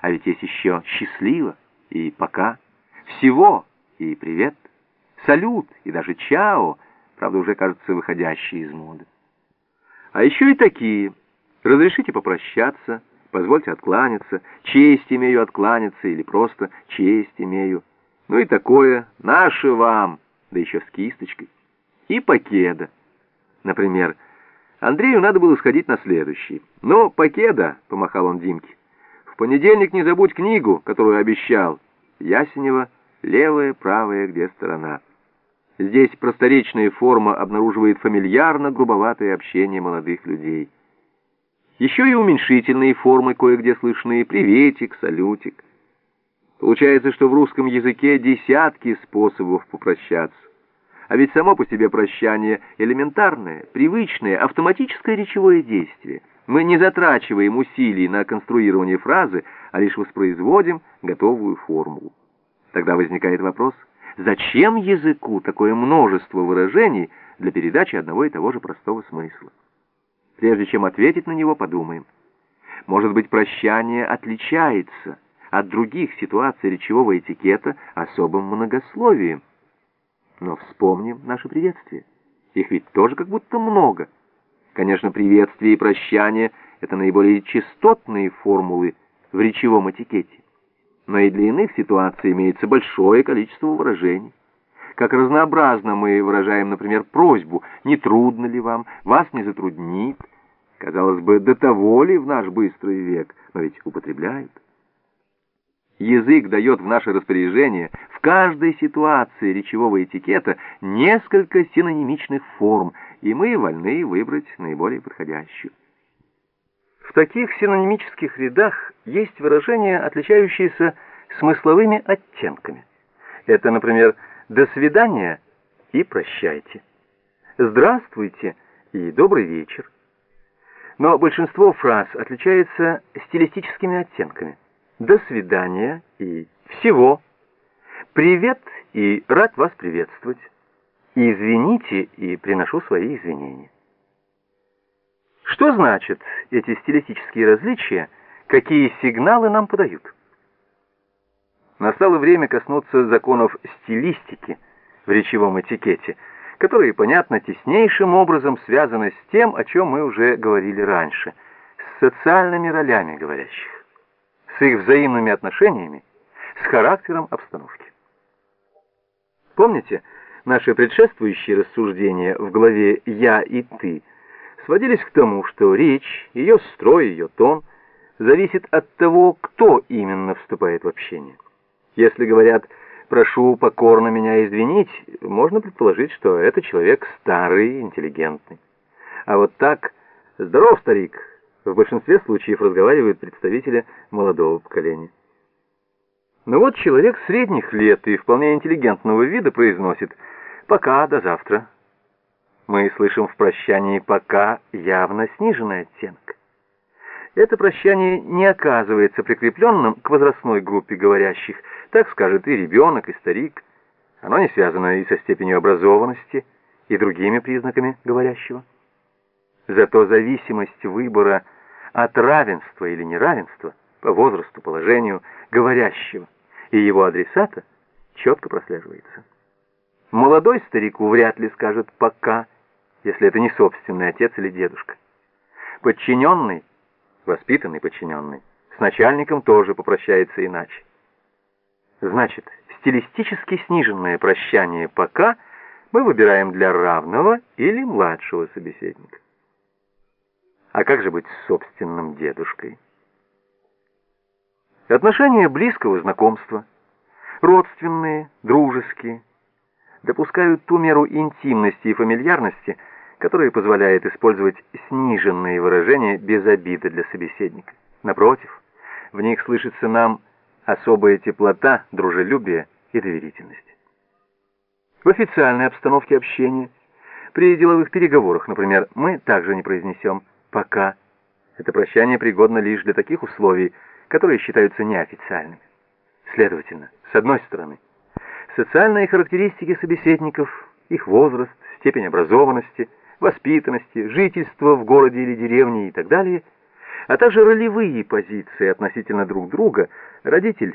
А ведь есть еще счастливо и пока, всего и привет, салют и даже чао, правда, уже, кажется, выходящие из моды. А еще и такие. Разрешите попрощаться, позвольте откланяться, честь имею откланяться или просто честь имею. Ну и такое, наше вам, да еще с кисточкой. И покеда. Например, Андрею надо было сходить на следующий. Но покеда, помахал он Димке. Понедельник не забудь книгу, которую обещал. Ясенева, левая, правая, где сторона. Здесь просторечная форма обнаруживает фамильярно-грубоватое общение молодых людей. Еще и уменьшительные формы кое-где слышны «приветик», «салютик». Получается, что в русском языке десятки способов попрощаться. А ведь само по себе прощание элементарное, привычное, автоматическое речевое действие. Мы не затрачиваем усилий на конструирование фразы, а лишь воспроизводим готовую формулу. Тогда возникает вопрос, зачем языку такое множество выражений для передачи одного и того же простого смысла? Прежде чем ответить на него, подумаем. Может быть, прощание отличается от других ситуаций речевого этикета особым многословием. Но вспомним наше приветствие. Их ведь тоже как будто много. Конечно, приветствие и прощание — это наиболее частотные формулы в речевом этикете. Но и для иных ситуаций имеется большое количество выражений. Как разнообразно мы выражаем, например, просьбу «не трудно ли вам?», «вас не затруднит?». Казалось бы, до того ли в наш быстрый век, но ведь употребляют. Язык дает в наше распоряжение в каждой ситуации речевого этикета несколько синонимичных форм, и мы вольны выбрать наиболее подходящую. В таких синонимических рядах есть выражения, отличающиеся смысловыми оттенками. Это, например, «до свидания» и «прощайте», «здравствуйте» и «добрый вечер». Но большинство фраз отличается стилистическими оттенками – до свидания и всего. Привет и рад вас приветствовать. Извините и приношу свои извинения. Что значит эти стилистические различия, какие сигналы нам подают? Настало время коснуться законов стилистики в речевом этикете, которые, понятно, теснейшим образом связаны с тем, о чем мы уже говорили раньше, с социальными ролями говорящих с их взаимными отношениями, с характером обстановки. Помните, наши предшествующие рассуждения в главе «Я и ты» сводились к тому, что речь, ее строй, ее тон зависит от того, кто именно вступает в общение. Если говорят «прошу покорно меня извинить», можно предположить, что это человек старый, интеллигентный. А вот так «здоров, старик», в большинстве случаев разговаривают представители молодого поколения. Но вот человек средних лет и вполне интеллигентного вида произносит «пока, до завтра». Мы слышим в прощании «пока» явно сниженный оттенок. Это прощание не оказывается прикрепленным к возрастной группе говорящих, так скажет и ребенок, и старик. Оно не связано и со степенью образованности, и другими признаками говорящего. Зато зависимость выбора от равенства или неравенства по возрасту, положению говорящего и его адресата четко прослеживается. Молодой старику вряд ли скажет «пока», если это не собственный отец или дедушка. Подчиненный, воспитанный подчиненный, с начальником тоже попрощается иначе. Значит, стилистически сниженное прощание «пока» мы выбираем для равного или младшего собеседника. А как же быть с собственным дедушкой? Отношения близкого знакомства, родственные, дружеские, допускают ту меру интимности и фамильярности, которая позволяет использовать сниженные выражения без обиды для собеседника. Напротив, в них слышится нам особая теплота, дружелюбие и доверительность. В официальной обстановке общения, при деловых переговорах, например, мы также не произнесем Пока. Это прощание пригодно лишь для таких условий, которые считаются неофициальными. Следовательно, с одной стороны, социальные характеристики собеседников, их возраст, степень образованности, воспитанности, жительство в городе или деревне и так далее а также ролевые позиции относительно друг друга, родитель